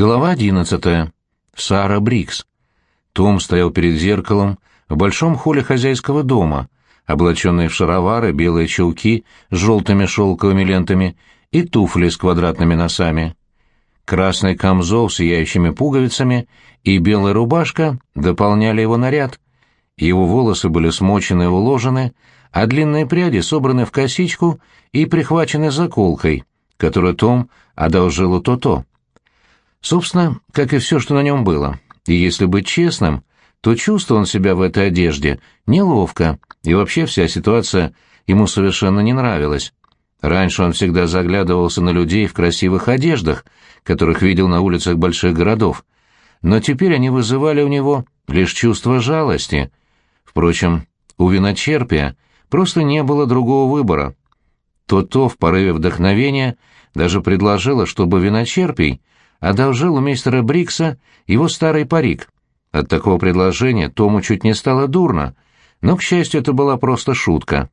Глава одиннадцатая. Сара Брикс. Том стоял перед зеркалом в большом холле хозяйского дома, облаченный в шаровары, белые чулки с желтыми шелковыми лентами и туфли с квадратными носами. Красный камзол с сияющими пуговицами и белая рубашка дополняли его наряд. Его волосы были смочены и уложены, а длинные пряди собраны в косичку и прихвачены заколкой, которую Том одолжил у То-То. Собственно, как и все, что на нем было. И если быть честным, то чувствовал он себя в этой одежде неловко, и вообще вся ситуация ему совершенно не нравилась. Раньше он всегда заглядывался на людей в красивых одеждах, которых видел на улицах больших городов, но теперь они вызывали у него лишь чувство жалости. Впрочем, у виночерпия просто не было другого выбора. То-то в порыве вдохновения даже предложила, чтобы виночерпий одолжил у мистера Брикса его старый парик. От такого предложения Тому чуть не стало дурно, но, к счастью, это была просто шутка.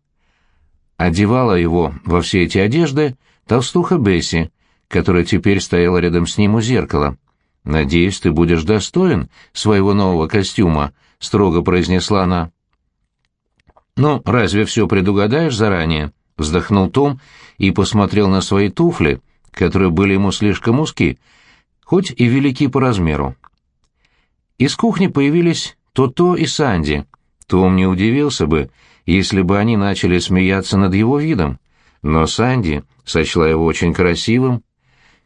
Одевала его во все эти одежды толстуха Бесси, которая теперь стояла рядом с ним у зеркала. «Надеюсь, ты будешь достоин своего нового костюма», — строго произнесла она. «Ну, разве все предугадаешь заранее?» — вздохнул Том и посмотрел на свои туфли, которые были ему слишком узки, хоть и велики по размеру. Из кухни появились То-То и Санди. Том не удивился бы, если бы они начали смеяться над его видом, но Санди сочла его очень красивым.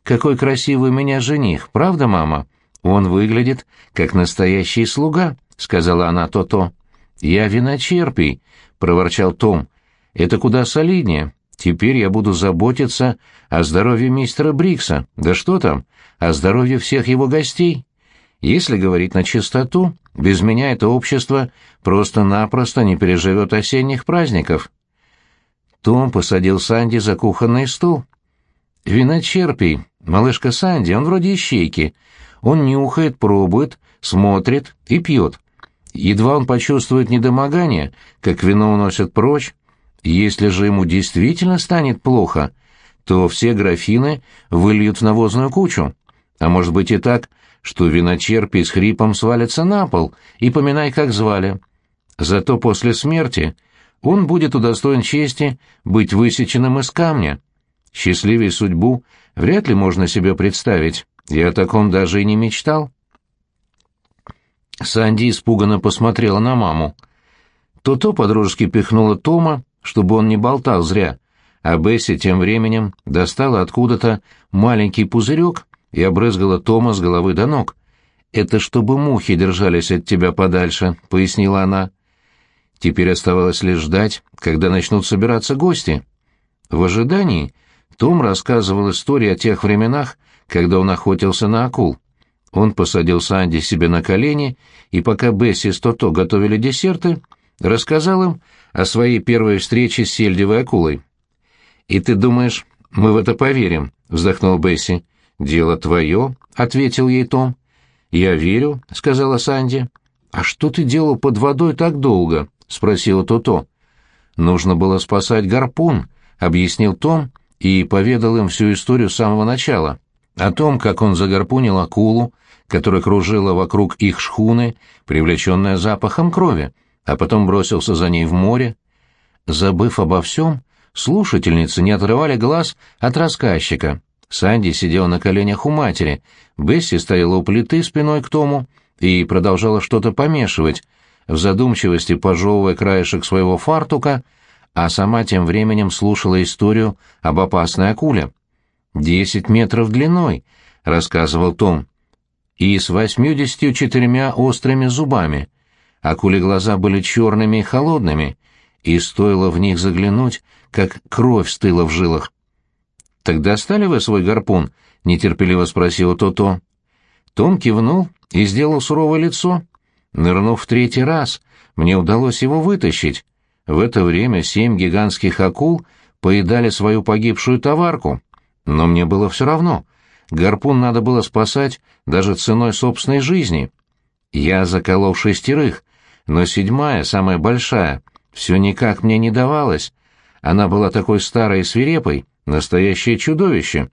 «Какой красивый у меня жених, правда, мама? Он выглядит как настоящий слуга», — сказала она То-То. «Я виночерпий», — проворчал Том. «Это куда солиднее. Теперь я буду заботиться о здоровье мистера Брикса. Да что там, о здоровье всех его гостей. Если говорить на чистоту, без меня это общество просто-напросто не переживет осенних праздников. Том посадил Санди за кухонный стул. «Виночерпий, малышка Санди, он вроде ищейки. Он нюхает, пробует, смотрит и пьет. Едва он почувствует недомогание, как вино уносят прочь. Если же ему действительно станет плохо, то все графины выльют в навозную кучу. А может быть и так, что виночерпий с хрипом свалится на пол, и поминай, как звали. Зато после смерти он будет удостоен чести быть высеченным из камня. Счастливее судьбу вряд ли можно себе представить, я о таком даже и не мечтал. Санди испуганно посмотрела на маму. То-то подружески пихнула Тома, чтобы он не болтал зря, а Бесси тем временем достала откуда-то маленький пузырек и обрызгала Тома с головы до ног. «Это чтобы мухи держались от тебя подальше», — пояснила она. Теперь оставалось лишь ждать, когда начнут собираться гости. В ожидании том рассказывал истории о тех временах, когда он охотился на акул. Он посадил Санди себе на колени, и пока Бесси с Тото готовили десерты, рассказал им о своей первой встрече с сельдевой акулой. «И ты думаешь, мы в это поверим?» — вздохнул Бесси. «Дело твое», — ответил ей Том. «Я верю», — сказала Санди. «А что ты делал под водой так долго?» — спросила То-То. «Нужно было спасать гарпун», — объяснил Том и поведал им всю историю с самого начала. О том, как он загарпунил акулу, которая кружила вокруг их шхуны, привлеченная запахом крови, а потом бросился за ней в море. Забыв обо всем, слушательницы не отрывали глаз от рассказчика. Санди сидела на коленях у матери, Бесси стояла у плиты спиной к Тому и продолжала что-то помешивать, в задумчивости пожевывая краешек своего фартука, а сама тем временем слушала историю об опасной акуле. «Десять метров длиной», — рассказывал Том, — «и с восьмидесятью четырьмя острыми зубами. Акули глаза были черными и холодными, и стоило в них заглянуть, как кровь стыла в жилах. «Так достали вы свой гарпун?» — нетерпеливо спросил То-То. Том кивнул и сделал суровое лицо. Нырнув в третий раз, мне удалось его вытащить. В это время семь гигантских акул поедали свою погибшую товарку. Но мне было все равно. Гарпун надо было спасать даже ценой собственной жизни. Я заколол шестерых, но седьмая, самая большая, все никак мне не давалась. Она была такой старой и свирепой, Настоящее чудовище.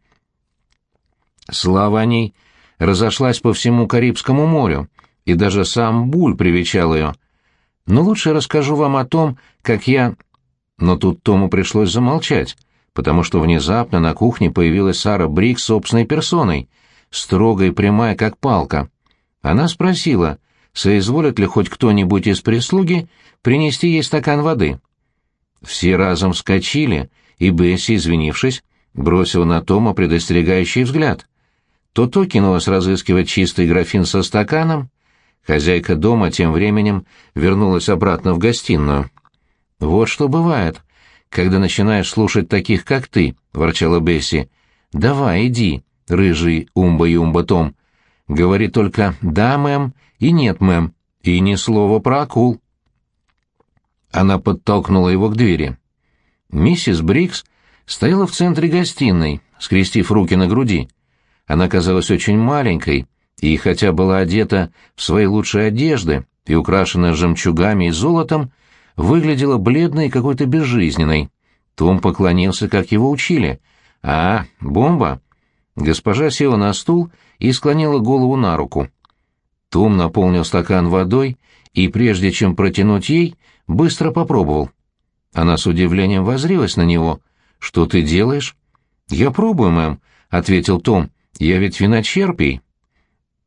Слава о ней разошлась по всему Карибскому морю, и даже сам Буль привечал ее. Но лучше расскажу вам о том, как я... Но тут Тому пришлось замолчать, потому что внезапно на кухне появилась Сара Брик собственной персоной, строгая и прямая, как палка. Она спросила, соизволит ли хоть кто-нибудь из прислуги принести ей стакан воды. Все разом вскочили, и Бесси, извинившись, бросила на Тома предостерегающий взгляд. То-то кинулась разыскивать чистый графин со стаканом. Хозяйка дома тем временем вернулась обратно в гостиную. «Вот что бывает, когда начинаешь слушать таких, как ты», — ворчала Бесси. «Давай, иди, рыжий умба-юмба Том. Говори только «да, мэм» и «нет, мэм», и ни слова про акул». Она подтолкнула его к двери. Миссис Брикс стояла в центре гостиной, скрестив руки на груди. Она казалась очень маленькой, и хотя была одета в свои лучшие одежды и украшена жемчугами и золотом, выглядела бледной и какой-то безжизненной. Том поклонился, как его учили. «А, бомба!» Госпожа села на стул и склонила голову на руку. Том наполнил стакан водой и, прежде чем протянуть ей, быстро попробовал. Она с удивлением возрилась на него. «Что ты делаешь?» «Я пробую, мэм», — ответил Том. «Я ведь виночерпий».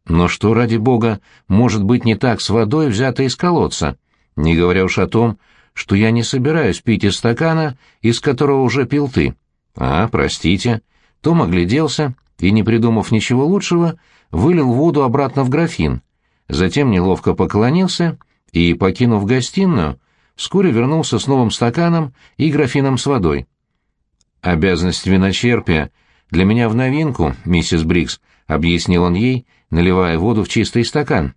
«Но что, ради бога, может быть не так с водой, взятой из колодца?» не говоря уж о том, что я не собираюсь пить из стакана, из которого уже пил ты. А, простите. Том огляделся и, не придумав ничего лучшего, вылил воду обратно в графин. Затем неловко поклонился и, покинув гостиную, вскоре вернулся с новым стаканом и графином с водой. «Обязанность виночерпия для меня в новинку, миссис Брикс», — объяснил он ей, наливая воду в чистый стакан.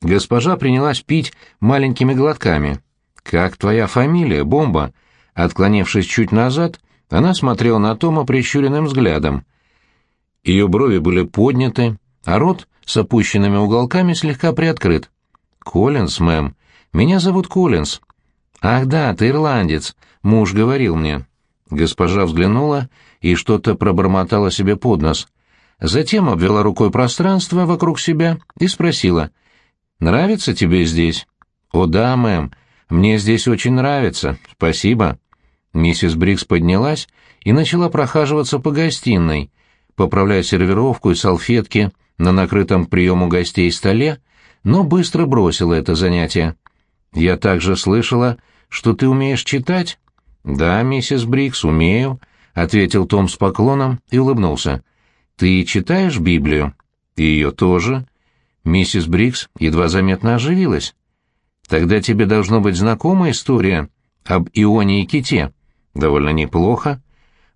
Госпожа принялась пить маленькими глотками. «Как твоя фамилия, Бомба?» Отклонившись чуть назад, она смотрела на Тома прищуренным взглядом. Ее брови были подняты, а рот с опущенными уголками слегка приоткрыт. «Коллинз, мэм. Меня зовут Коллинз». «Ах да, ты ирландец. Муж говорил мне». Госпожа взглянула и что-то пробормотала себе под нос. Затем обвела рукой пространство вокруг себя и спросила — Нравится тебе здесь? О да, мэм, мне здесь очень нравится. Спасибо. Миссис Брикс поднялась и начала прохаживаться по гостиной, поправляя сервировку и салфетки на накрытом приему гостей столе, но быстро бросила это занятие. «Я также слышала, что ты умеешь читать?» «Да, миссис Брикс, умею», — ответил Том с поклоном и улыбнулся. «Ты читаешь Библию?» «Ее тоже», Миссис Брикс едва заметно оживилась. «Тогда тебе должно быть знакома история об Ионе и Ките. Довольно неплохо.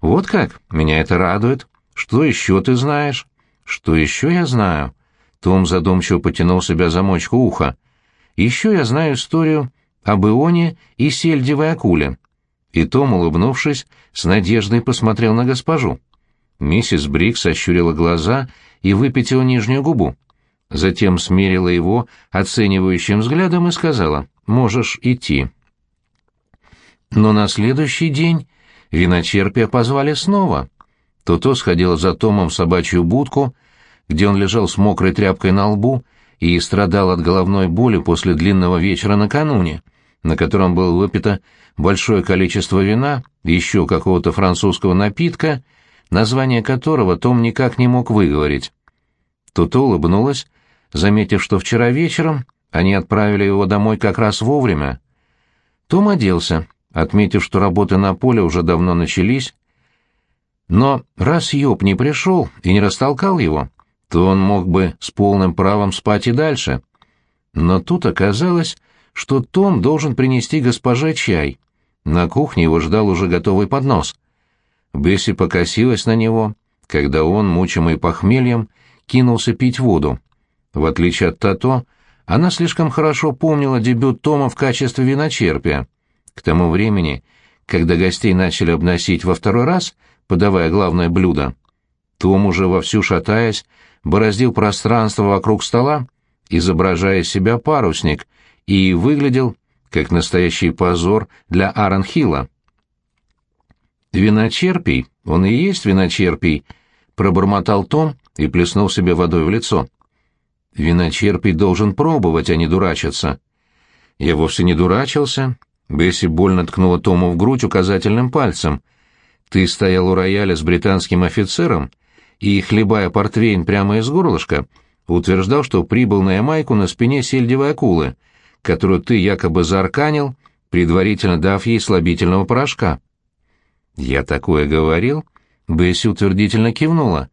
Вот как, меня это радует. Что еще ты знаешь?» «Что еще я знаю?» Том задумчиво потянул себя замочку уха. «Еще я знаю историю об Ионе и сельдевой акуле». И Том, улыбнувшись, с надеждой посмотрел на госпожу. Миссис Брикс ощурила глаза и выпятила нижнюю губу затем смерила его оценивающим взглядом и сказала «Можешь идти». Но на следующий день виночерпия позвали снова. То-то сходила за Томом в собачью будку, где он лежал с мокрой тряпкой на лбу и страдал от головной боли после длинного вечера накануне, на котором было выпито большое количество вина, еще какого-то французского напитка, название которого Том никак не мог выговорить. То-то улыбнулась заметив, что вчера вечером они отправили его домой как раз вовремя. Том оделся, отметив, что работы на поле уже давно начались. Но раз Йоб не пришел и не растолкал его, то он мог бы с полным правом спать и дальше. Но тут оказалось, что Том должен принести госпоже чай. На кухне его ждал уже готовый поднос. Бесси покосилась на него, когда он, мучимый похмельем, кинулся пить воду. В отличие от Тато, она слишком хорошо помнила дебют Тома в качестве виночерпия. К тому времени, когда гостей начали обносить во второй раз, подавая главное блюдо, том уже вовсю шатаясь, бороздил пространство вокруг стола, изображая себя парусник, и выглядел как настоящий позор для Аранхила. «Виночерпий, он и есть виночерпий», — пробормотал Том, и плеснул себе водой в лицо. «Виночерпий должен пробовать, а не дурачиться». «Я вовсе не дурачился». Бесси больно ткнула Тому в грудь указательным пальцем. «Ты стоял у рояля с британским офицером и, хлебая портвейн прямо из горлышка, утверждал, что прибыл на Ямайку на спине сельдевой акулы, которую ты якобы заарканил, предварительно дав ей слабительного порошка». «Я такое говорил?» Бесси утвердительно кивнула.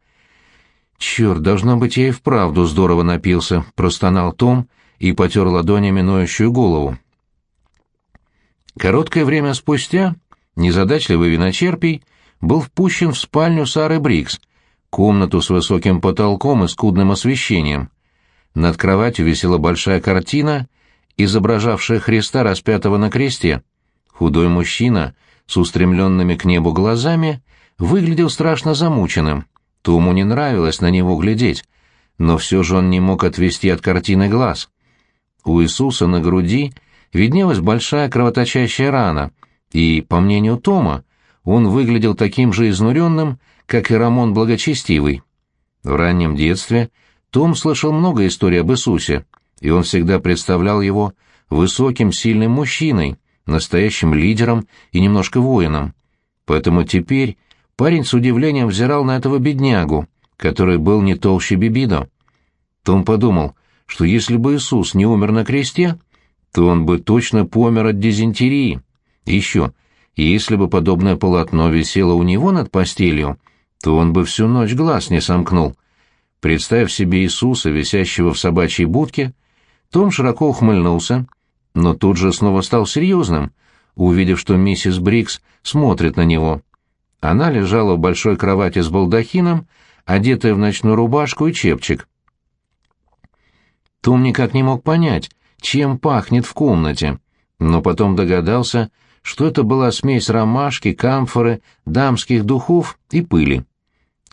«Черт, должно быть, я и вправду здорово напился», — простонал Том и потер ладонями ноющую голову. Короткое время спустя незадачливый виночерпий был впущен в спальню Сары Брикс, комнату с высоким потолком и скудным освещением. Над кроватью висела большая картина, изображавшая Христа распятого на кресте. Худой мужчина с устремленными к небу глазами выглядел страшно замученным. Тому не нравилось на него глядеть, но все же он не мог отвести от картины глаз. У Иисуса на груди виднелась большая кровоточащая рана, и, по мнению Тома, он выглядел таким же изнуренным, как и Рамон Благочестивый. В раннем детстве том слышал много историй об Иисусе, и он всегда представлял его высоким, сильным мужчиной, настоящим лидером и немножко воином. Поэтому теперь парень с удивлением взирал на этого беднягу, который был не толще Бибидо. Том подумал, что если бы Иисус не умер на кресте, то он бы точно помер от дизентерии. Еще, если бы подобное полотно висело у него над постелью, то он бы всю ночь глаз не сомкнул. Представив себе Иисуса, висящего в собачьей будке, Том широко ухмыльнулся, но тут же снова стал серьезным, увидев, что миссис Брикс смотрит на него. Она лежала в большой кровати с балдахином, одетая в ночную рубашку и чепчик. Том никак не мог понять, чем пахнет в комнате, но потом догадался, что это была смесь ромашки, камфоры, дамских духов и пыли.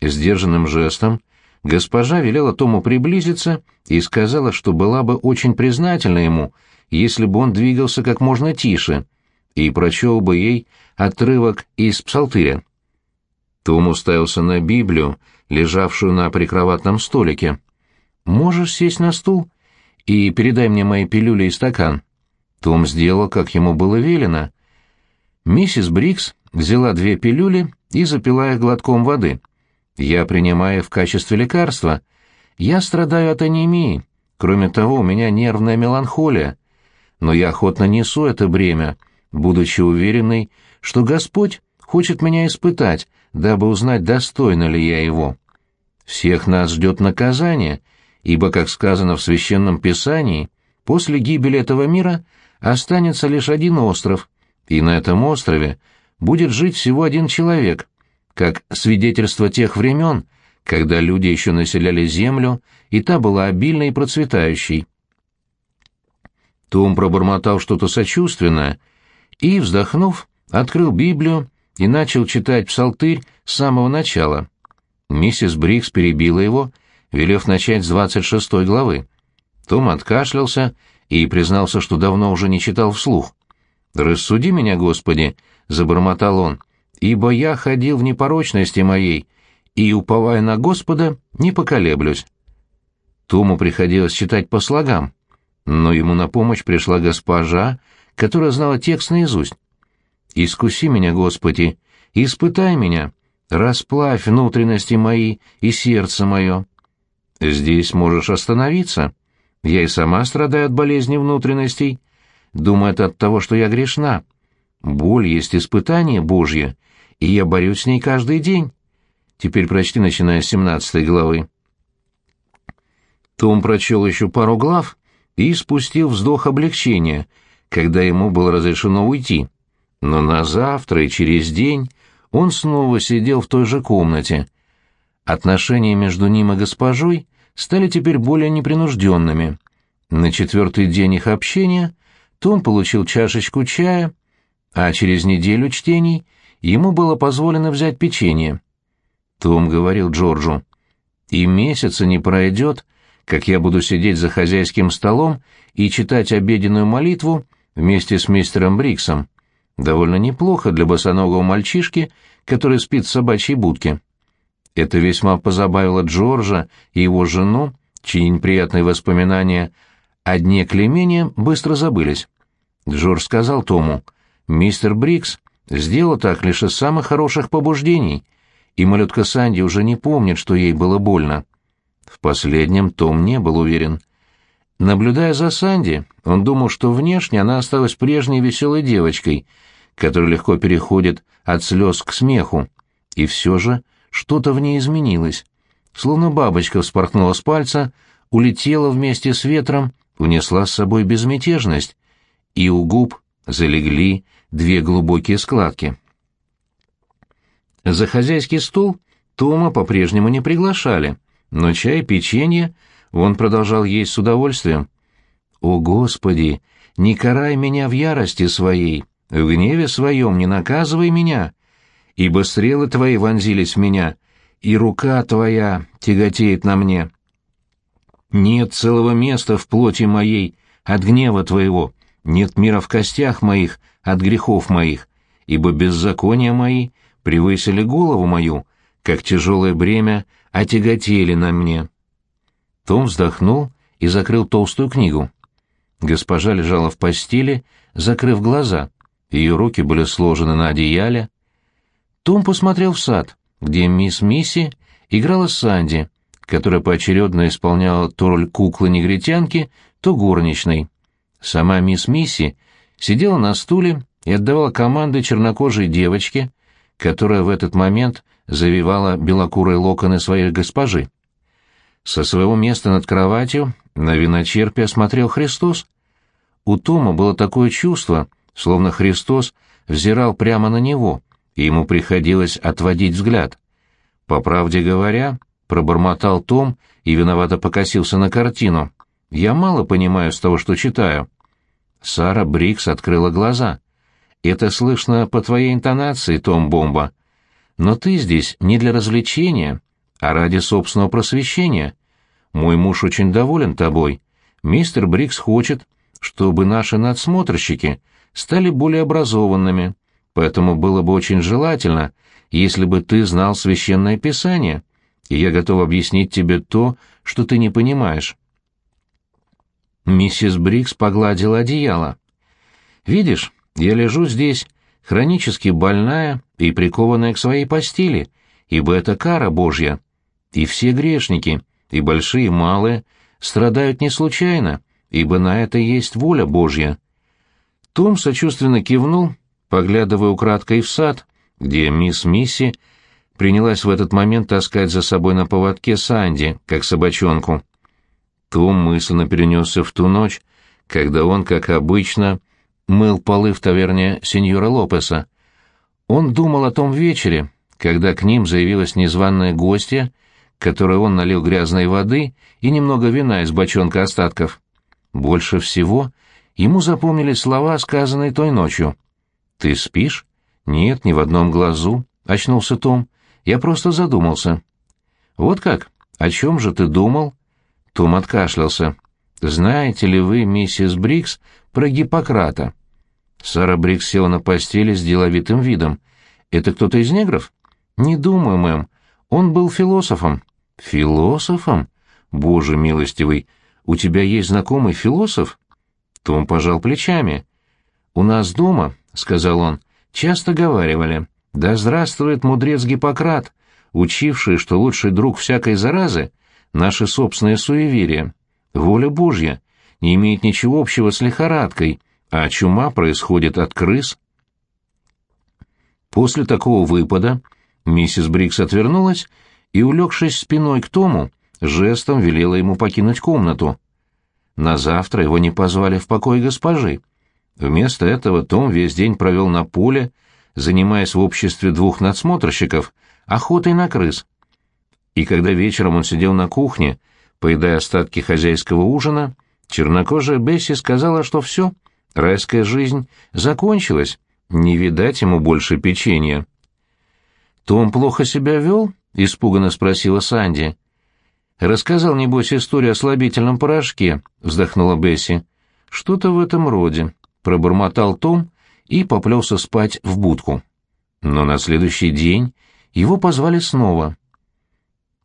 Сдержанным жестом госпожа велела Тому приблизиться и сказала, что была бы очень признательна ему, если бы он двигался как можно тише, и прочел бы ей отрывок из псалтыря. Том уставился на Библию, лежавшую на прикроватном столике. «Можешь сесть на стул и передай мне мои пилюли и стакан». Том сделал, как ему было велено. Миссис Брикс взяла две пилюли и запила их глотком воды. «Я принимаю в качестве лекарства. Я страдаю от анемии. Кроме того, у меня нервная меланхолия. Но я охотно несу это бремя, будучи уверенной, что Господь хочет меня испытать, дабы узнать, достойна ли я его. Всех нас ждет наказание, ибо, как сказано в Священном Писании, после гибели этого мира останется лишь один остров, и на этом острове будет жить всего один человек, как свидетельство тех времен, когда люди еще населяли землю, и та была обильной и процветающей. Том пробормотал что-то сочувственное и, вздохнув, открыл Библию и начал читать псалтырь с самого начала. Миссис Брикс перебила его, велев начать с двадцать шестой главы. Том откашлялся и признался, что давно уже не читал вслух. «Рассуди меня, Господи!» — забормотал он. «Ибо я ходил в непорочности моей, и, уповая на Господа, не поколеблюсь». Тому приходилось читать по слогам, но ему на помощь пришла госпожа, которая знала текст наизусть. Искуси меня, Господи, испытай меня, расплавь внутренности мои и сердце мое. Здесь можешь остановиться. Я и сама страдаю от болезни внутренностей. Думаю, это от того, что я грешна. Боль есть испытание Божье, и я борюсь с ней каждый день. Теперь прочти, начиная с семнадцатой главы. Том прочел еще пару глав и спустил вздох облегчения, когда ему было разрешено уйти. Но на завтра и через день он снова сидел в той же комнате. Отношения между ним и госпожой стали теперь более непринужденными. На четвертый день их общения Том получил чашечку чая, а через неделю чтений ему было позволено взять печенье. Том говорил Джорджу, «И месяца не пройдет, как я буду сидеть за хозяйским столом и читать обеденную молитву вместе с мистером Бриксом. Довольно неплохо для босоногого мальчишки, который спит в собачьей будке. Это весьма позабавило Джорджа и его жену, чьи неприятные воспоминания о дне клемения быстро забылись. Джордж сказал Тому, «Мистер Брикс сделал так лишь из самых хороших побуждений, и малютка Санди уже не помнит, что ей было больно». В последнем Том не был уверен. Наблюдая за Санди, он думал, что внешне она осталась прежней веселой девочкой, которая легко переходит от слез к смеху, и все же что-то в ней изменилось. Словно бабочка вспорхнула с пальца, улетела вместе с ветром, унесла с собой безмятежность, и у губ залегли две глубокие складки. За хозяйский стол Тома по-прежнему не приглашали, но чай печенье он продолжал есть с удовольствием. «О, Господи, не карай меня в ярости своей, в гневе своем не наказывай меня, ибо стрелы твои вонзились в меня, и рука твоя тяготеет на мне. Нет целого места в плоти моей от гнева твоего, нет мира в костях моих от грехов моих, ибо беззакония мои превысили голову мою, как тяжелое бремя отяготели на мне». Том вздохнул и закрыл толстую книгу. Госпожа лежала в постели, закрыв глаза. Ее руки были сложены на одеяле, том посмотрел в сад, где мисс Мисси играла с Санди, которая поочередно исполняла то роль куклы-негритянки, то горничной. Сама мисс Мисси сидела на стуле и отдавала команды чернокожей девочке, которая в этот момент завивала белокурые локоны своей госпожи. Со своего места над кроватью на виночерпе осмотрел Христос. У Тома было такое чувство, словно Христос взирал прямо на него — и ему приходилось отводить взгляд. По правде говоря, пробормотал Том и виновато покосился на картину. Я мало понимаю с того, что читаю. Сара Брикс открыла глаза. Это слышно по твоей интонации, Том Бомба. Но ты здесь не для развлечения, а ради собственного просвещения. Мой муж очень доволен тобой. Мистер Брикс хочет, чтобы наши надсмотрщики стали более образованными, Поэтому было бы очень желательно, если бы ты знал священное писание, и я готов объяснить тебе то, что ты не понимаешь. Миссис Брикс погладила одеяло. «Видишь, я лежу здесь, хронически больная и прикованная к своей постели, ибо это кара Божья. И все грешники, и большие, и малые, страдают не случайно, ибо на это есть воля Божья». Том сочувственно кивнул поглядывая украдкой в сад, где мисс Мисси принялась в этот момент таскать за собой на поводке Санди, как собачонку. Том мысленно перенесся в ту ночь, когда он, как обычно, мыл полы в таверне сеньора Лопеса. Он думал о том вечере, когда к ним заявилась незваная гостья, которой он налил грязной воды и немного вина из бочонка остатков. Больше всего ему запомнились слова, сказанные той ночью — «Ты спишь?» «Нет, ни в одном глазу», — очнулся Том. «Я просто задумался». «Вот как? О чем же ты думал?» Том откашлялся. «Знаете ли вы, миссис Брикс, про Гиппократа?» Сара Брикс села на постели с деловитым видом. «Это кто-то из негров?» «Не думаю, мэм. Он был философом». «Философом? Боже милостивый, у тебя есть знакомый философ?» Том пожал плечами. «У нас дома — сказал он, — часто говаривали, да здравствует мудрец Гиппократ, учивший, что лучший друг всякой заразы — наше собственное суеверие. Воля Божья не имеет ничего общего с лихорадкой, а чума происходит от крыс. После такого выпада миссис Брикс отвернулась и, улегшись спиной к Тому, жестом велела ему покинуть комнату. На завтра его не позвали в покой госпожи. Вместо этого Том весь день провел на поле, занимаясь в обществе двух надсмотрщиков охотой на крыс. И когда вечером он сидел на кухне, поедая остатки хозяйского ужина, чернокожая Бесси сказала, что все, райская жизнь закончилась, не видать ему больше печенья. «Том плохо себя вел?» — испуганно спросила Санди. «Рассказал, небось, историю о слабительном порошке», — вздохнула Бесси. «Что-то в этом роде», пробормотал Том и поплелся спать в будку. Но на следующий день его позвали снова.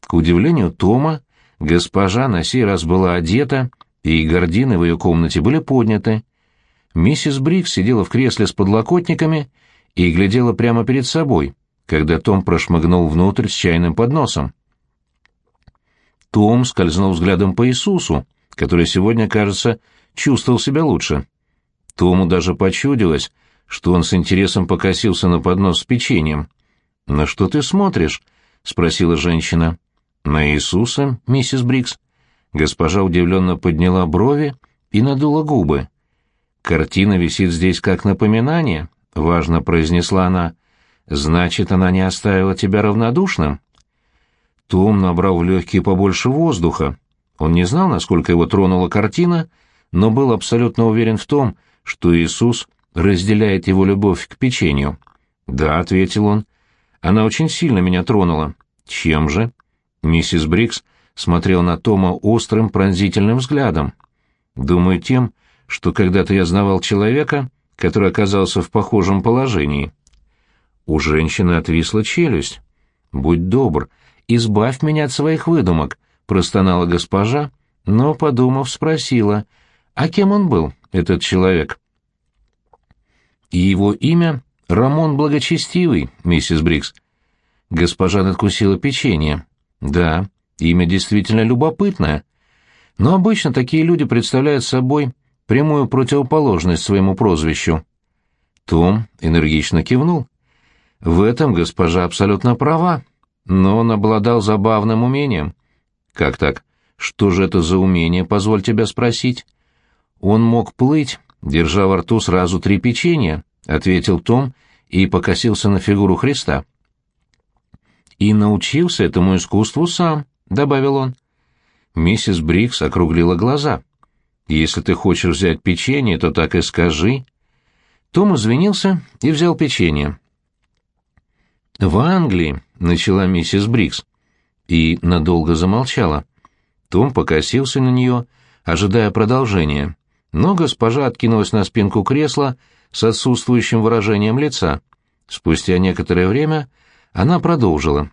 К удивлению Тома, госпожа на сей раз была одета, и гардины в ее комнате были подняты. Миссис Брикс сидела в кресле с подлокотниками и глядела прямо перед собой, когда Том прошмыгнул внутрь с чайным подносом. Том скользнул взглядом по Иисусу, который сегодня, кажется, чувствовал себя лучше. Тому даже почудилось, что он с интересом покосился на поднос с печеньем. «На что ты смотришь?» — спросила женщина. «На Иисуса, миссис Брикс». Госпожа удивленно подняла брови и надула губы. «Картина висит здесь как напоминание», — важно произнесла она. «Значит, она не оставила тебя равнодушным?» Том набрал в легкие побольше воздуха. Он не знал, насколько его тронула картина, но был абсолютно уверен в том, что Иисус разделяет его любовь к печенью. «Да», — ответил он, — «она очень сильно меня тронула». «Чем же?» Миссис Брикс смотрел на Тома острым пронзительным взглядом. «Думаю, тем, что когда-то я знавал человека, который оказался в похожем положении». У женщины отвисла челюсть. «Будь добр, избавь меня от своих выдумок», — простонала госпожа, но, подумав, спросила, «А кем он был, этот человек?» И его имя — Рамон Благочестивый, миссис Брикс. Госпожа надкусила печенье. Да, имя действительно любопытное. Но обычно такие люди представляют собой прямую противоположность своему прозвищу. Том энергично кивнул. В этом госпожа абсолютно права, но он обладал забавным умением. Как так? Что же это за умение, позволь тебя спросить? Он мог плыть, держа во рту сразу три печенья, ответил Том и покосился на фигуру Христа. И научился этому искусству сам, добавил он. Миссис Брикс округлила глаза. Если ты хочешь взять печенье, то так и скажи. Том извинился и взял печенье. В Англии, начала миссис Брикс, и надолго замолчала. Том покосился на нее, ожидая продолжения, но госпожа откинулась на спинку кресла с отсутствующим выражением лица. Спустя некоторое время она продолжила.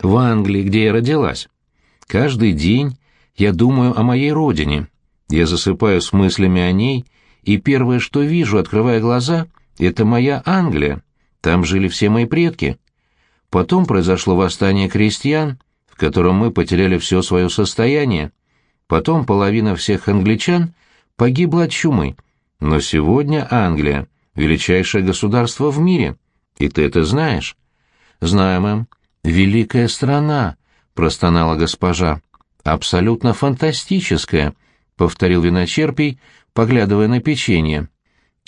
«В Англии, где я родилась. Каждый день я думаю о моей родине. Я засыпаю с мыслями о ней, и первое, что вижу, открывая глаза, — это моя Англия. Там жили все мои предки. Потом произошло восстание крестьян, в котором мы потеряли все свое состояние. Потом половина всех англичан погибла от чумы. Но сегодня Англия — величайшее государство в мире. И ты это знаешь? Знаю, мэм. Великая страна, — простонала госпожа. Абсолютно фантастическая, — повторил виночерпий, поглядывая на печенье.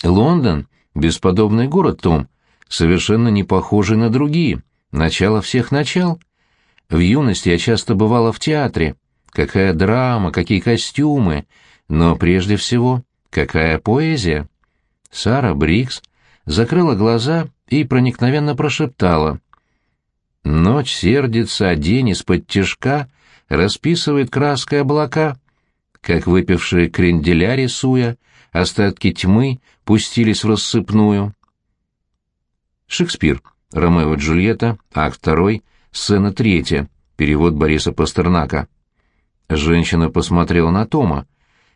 Лондон — бесподобный город, Том, совершенно не похожий на другие. Начало всех начал. В юности я часто бывала в театре. Какая драма, какие костюмы. Но прежде всего, какая поэзия. Сара Брикс закрыла глаза и проникновенно прошептала. Ночь сердится, а день из-под тяжка расписывает краской облака. Как выпившие кренделя рисуя, остатки тьмы пустились в рассыпную. Шекспир. Ромео и Джульетта, акт 2, сцена 3, перевод Бориса Пастернака. Женщина посмотрела на Тома.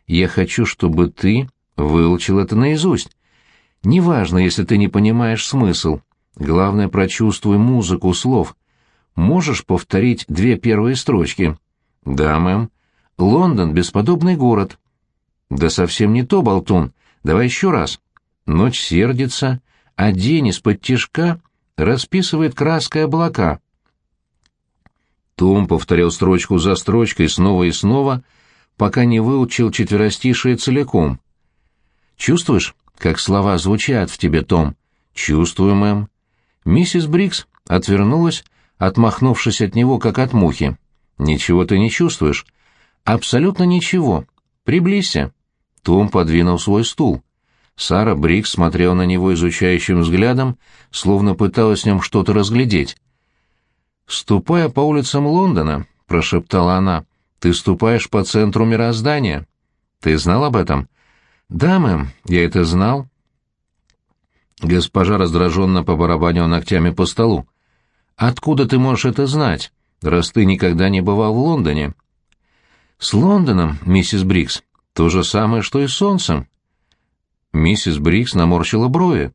«Я хочу, чтобы ты выучил это наизусть. Неважно, если ты не понимаешь смысл. Главное, прочувствуй музыку слов. Можешь повторить две первые строчки?» «Да, мэм. Лондон — бесподобный город». «Да совсем не то, болтун. Давай еще раз. Ночь сердится, а день из-под тишка расписывает краской облака. Том повторял строчку за строчкой снова и снова, пока не выучил четверостишие целиком. «Чувствуешь, как слова звучат в тебе, Том?» «Чувствую, мэм». Миссис Брикс отвернулась, отмахнувшись от него, как от мухи. «Ничего ты не чувствуешь?» «Абсолютно ничего. Приблизься». Том подвинул свой стул. Сара Брикс смотрела на него изучающим взглядом, словно пыталась в нем что-то разглядеть. «Ступая по улицам Лондона», — прошептала она, — «ты ступаешь по центру мироздания. Ты знал об этом?» «Да, мэм, я это знал». Госпожа раздраженно побарабанила ногтями по столу. «Откуда ты можешь это знать? раз ты никогда не бывал в Лондоне». «С Лондоном, миссис Брикс, то же самое, что и с солнцем». Миссис Брикс наморщила брови.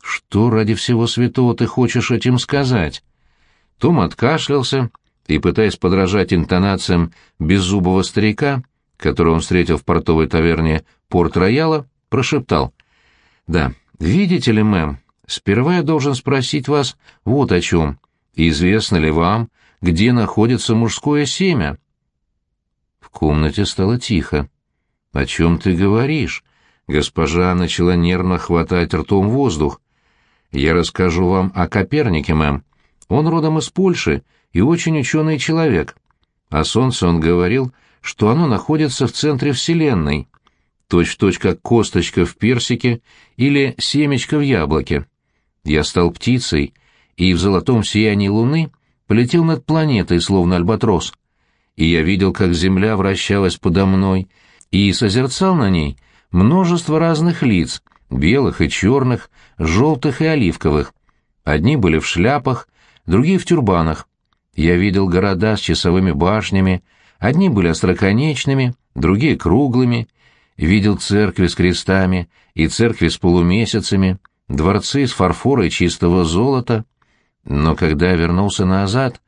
«Что ради всего святого ты хочешь этим сказать?» Том откашлялся и, пытаясь подражать интонациям беззубого старика, которого он встретил в портовой таверне Порт-Рояла, прошептал. «Да, видите ли, мэм, сперва я должен спросить вас вот о чем. Известно ли вам, где находится мужское семя?» В комнате стало тихо. «О чем ты говоришь?» Госпожа начала нервно хватать ртом воздух. «Я расскажу вам о Копернике, мэм. Он родом из Польши и очень ученый человек. О Солнце он говорил, что оно находится в центре Вселенной, точь-в-точь -точь как косточка в персике или семечко в яблоке. Я стал птицей, и в золотом сиянии луны полетел над планетой, словно альбатрос. И я видел, как Земля вращалась подо мной, и созерцал на ней множество разных лиц, белых и черных, желтых и оливковых. Одни были в шляпах, другие в тюрбанах. Я видел города с часовыми башнями, одни были остроконечными, другие круглыми. Видел церкви с крестами и церкви с полумесяцами, дворцы из фарфора чистого золота. Но когда я вернулся назад,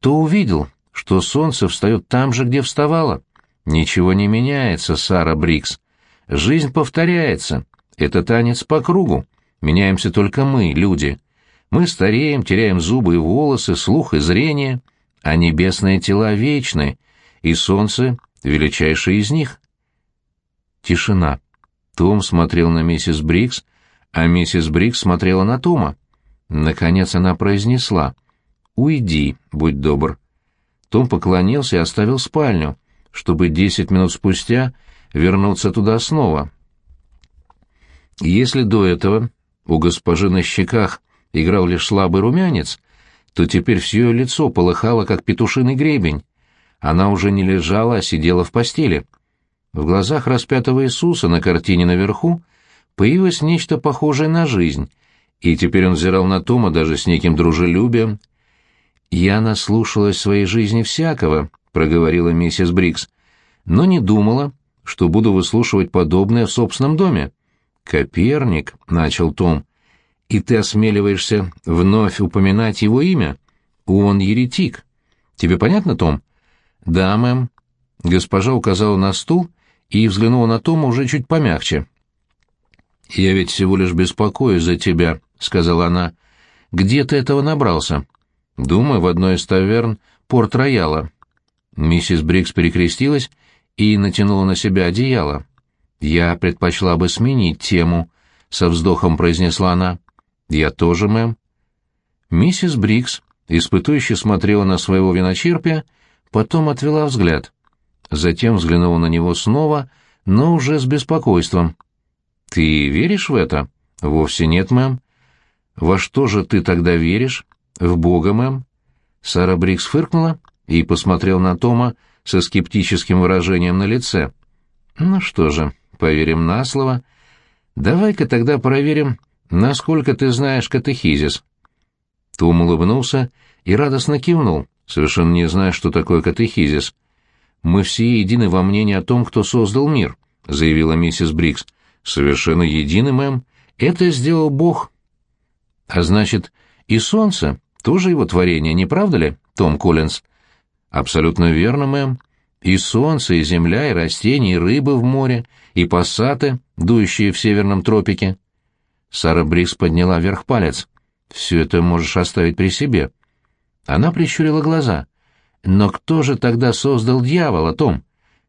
то увидел, что солнце встает там же, где вставало. Ничего не меняется, Сара Брикс. Жизнь повторяется. Это танец по кругу. Меняемся только мы, люди. Мы стареем, теряем зубы и волосы, слух и зрение, а небесные тела вечны, и солнце — величайшее из них. Тишина. Том смотрел на миссис Брикс, а миссис Брикс смотрела на Тома. Наконец она произнесла «Уйди, будь добр». Том поклонился и оставил спальню, чтобы десять минут спустя вернуться туда снова. Если до этого у госпожи на щеках играл лишь слабый румянец, то теперь все ее лицо полыхало, как петушиный гребень. Она уже не лежала, а сидела в постели. В глазах распятого Иисуса на картине наверху появилось нечто похожее на жизнь, и теперь он взирал на Тома даже с неким дружелюбием. «Я наслушалась своей жизни всякого», — проговорила миссис Брикс, — «но не думала, что буду выслушивать подобное в собственном доме. «Коперник», — начал Том, — «и ты осмеливаешься вновь упоминать его имя? Он еретик. Тебе понятно, Том?» «Да, мэм». Госпожа указала на стул и взглянула на Тома уже чуть помягче. «Я ведь всего лишь беспокоюсь за тебя», — сказала она. «Где ты этого набрался?» «Думаю, в одной из таверн Порт-Рояла». Миссис Брикс перекрестилась и натянула на себя одеяло. «Я предпочла бы сменить тему», — со вздохом произнесла она. «Я тоже, мэм». Миссис Брикс, испытующе смотрела на своего виночерпия, потом отвела взгляд. Затем взглянула на него снова, но уже с беспокойством. «Ты веришь в это?» «Вовсе нет, мэм». «Во что же ты тогда веришь?» «В Бога, мэм». Сара Брикс фыркнула и посмотрел на Тома со скептическим выражением на лице. «Ну что же, поверим на слово. Давай-ка тогда проверим, насколько ты знаешь катехизис». Том улыбнулся и радостно кивнул, совершенно не зная, что такое катехизис. «Мы все едины во мнении о том, кто создал мир», — заявила миссис Брикс. «Совершенно едины, мэм. Это сделал Бог». «А значит, и солнце тоже его творение, не правда ли, Том Коллинз?» «Абсолютно верно, мэм. И солнце, и земля, и растения, и рыбы в море, и пассаты, дующие в северном тропике». Сара Брикс подняла вверх палец. «Все это можешь оставить при себе». Она прищурила глаза. «Но кто же тогда создал дьявола, Том?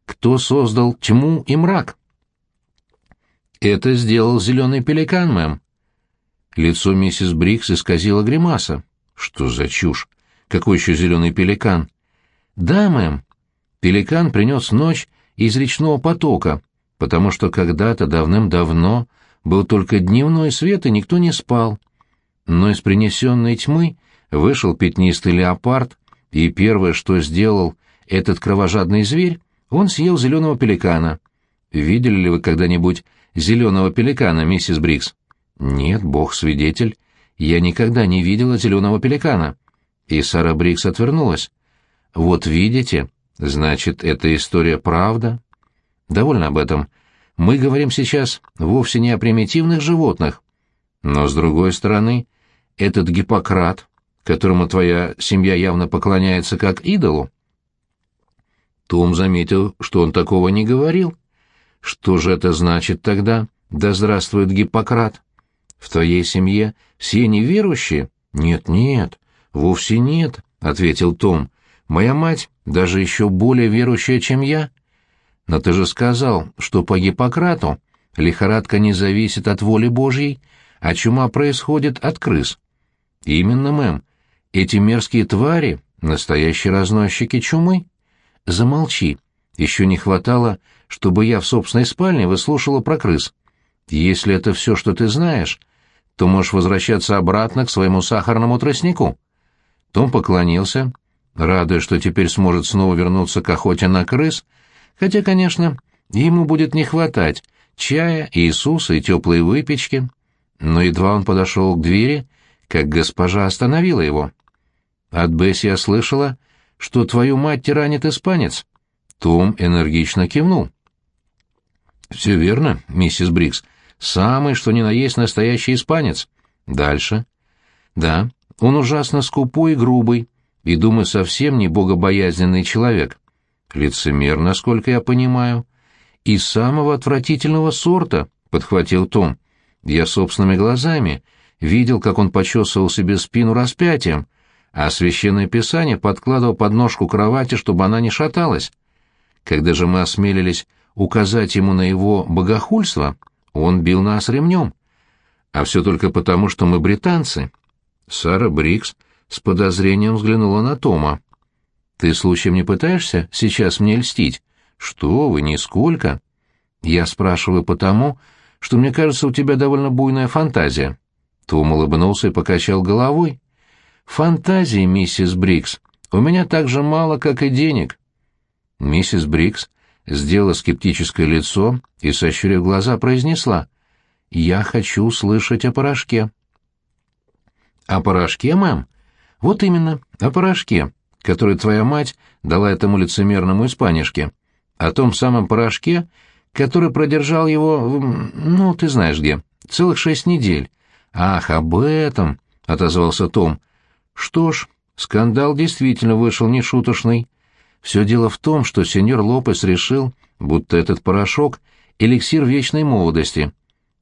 Кто создал тьму и мрак?» «Это сделал зеленый пеликан, мэм». Лицо миссис Брикс исказило гримаса. «Что за чушь? Какой еще зеленый пеликан?» «Да, мэм. Пеликан принес ночь из речного потока, потому что когда-то давным-давно был только дневной свет, и никто не спал. Но из принесенной тьмы вышел пятнистый леопард, и первое, что сделал этот кровожадный зверь, он съел зеленого пеликана. Видели ли вы когда-нибудь зеленого пеликана, миссис Брикс? Нет, бог свидетель. Я никогда не видела зеленого пеликана. И Сара Брикс отвернулась. Вот видите, значит, эта история правда. Довольно об этом. Мы говорим сейчас вовсе не о примитивных животных. Но, с другой стороны, этот Гиппократ, которому твоя семья явно поклоняется как идолу. Том заметил, что он такого не говорил. Что же это значит тогда? Да здравствует Гиппократ! В твоей семье все неверующие? Нет-нет, вовсе нет, — ответил Том. Моя мать даже еще более верующая, чем я. Но ты же сказал, что по Гиппократу лихорадка не зависит от воли Божьей, а чума происходит от крыс. Именно, мэм. Эти мерзкие твари — настоящие разносчики чумы. Замолчи. Еще не хватало, чтобы я в собственной спальне выслушала про крыс. Если это все, что ты знаешь, то можешь возвращаться обратно к своему сахарному тростнику. Том поклонился, радуясь, что теперь сможет снова вернуться к охоте на крыс, хотя, конечно, ему будет не хватать чая, Иисуса и теплой выпечки. Но едва он подошел к двери, как госпожа остановила его. «От Бесси я слышала, что твою мать тиранит испанец». Том энергично кивнул. «Все верно, миссис Брикс. Самый, что ни на есть, настоящий испанец. Дальше. Да, он ужасно скупой и грубый, и, думаю, совсем не богобоязненный человек. Лицемер, насколько я понимаю. И самого отвратительного сорта, — подхватил Том. Я собственными глазами видел, как он почесывал себе спину распятием, а священное писание подкладывал под ножку кровати, чтобы она не шаталась. Когда же мы осмелились указать ему на его богохульство, он бил нас ремнем. А все только потому, что мы британцы. Сара Брикс с подозрением взглянула на Тома. «Ты случаем не пытаешься сейчас мне льстить?» «Что вы, нисколько!» «Я спрашиваю потому, что мне кажется, у тебя довольно буйная фантазия». Том улыбнулся и покачал головой. «Фантазии, миссис Брикс, у меня так же мало, как и денег». Миссис Брикс сделала скептическое лицо и, сощурив глаза, произнесла «Я хочу слышать о порошке». «О порошке, мэм?» «Вот именно, о порошке, который твоя мать дала этому лицемерному испанишке. О том самом порошке, который продержал его, ну, ты знаешь где, целых шесть недель. Ах, об этом!» — отозвался Том. «Что ж, скандал действительно вышел нешуточный. Все дело в том, что сеньор Лопес решил, будто этот порошок — эликсир вечной молодости.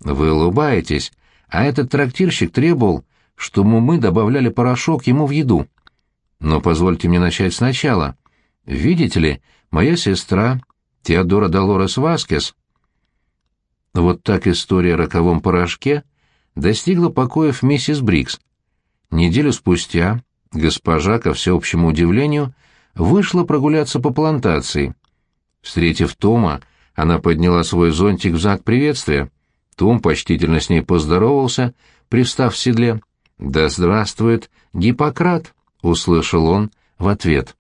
Вы улыбаетесь, а этот трактирщик требовал, чтобы мы добавляли порошок ему в еду. Но позвольте мне начать сначала. Видите ли, моя сестра, Теодора Долорес Васкес. Вот так история о роковом порошке достигла покоев миссис Брикс. Неделю спустя госпожа, ко всеобщему удивлению, вышла прогуляться по плантации. Встретив Тома, она подняла свой зонтик в знак приветствия. Том почтительно с ней поздоровался, привстав в седле. «Да здравствует Гиппократ!» — услышал он в ответ.